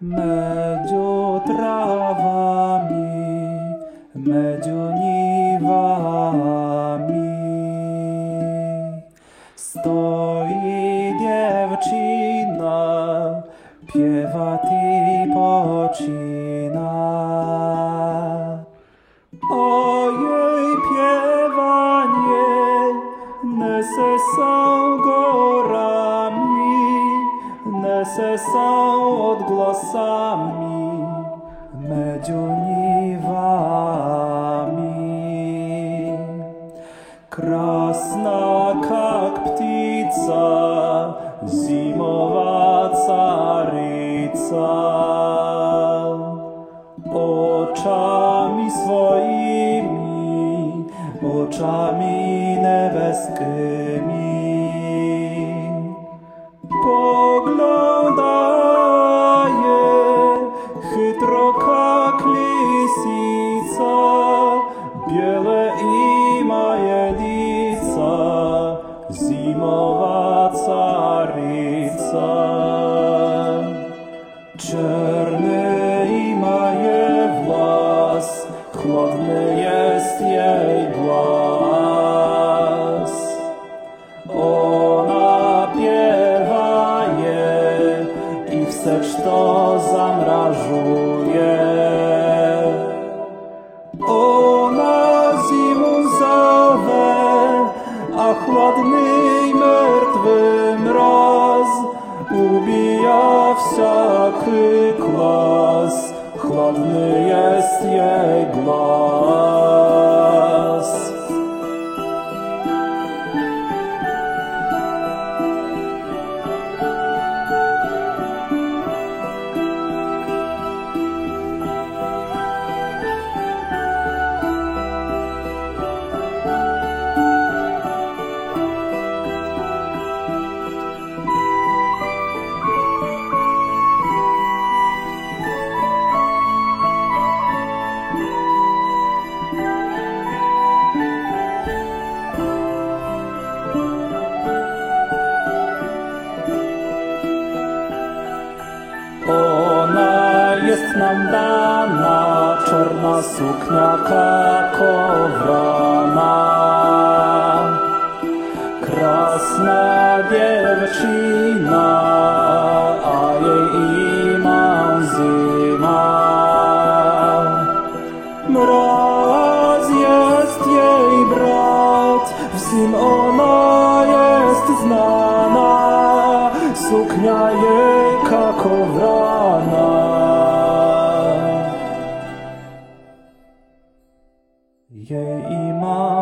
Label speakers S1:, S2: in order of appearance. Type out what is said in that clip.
S1: Medziu trawami, medziu niwami. Stoi dziewczyna, piewa. Ojej se sa odgłosami među njivami. Красна, как птица, зимова carica, очами своими, очами nebeskymi. Po jest jej głos. Ona piewa je i wstecz to zamrażuje. Ona zimu zowe, a chłodny i mrtwy mroz ubija wszelki klos. Chłodny nam dana, czarna suknia kakowrana. Krasna dziewczyna, a jej imię zima. Mraz jest jej brat, w zim ona jest znana, suknia jej kakowrana. いえ今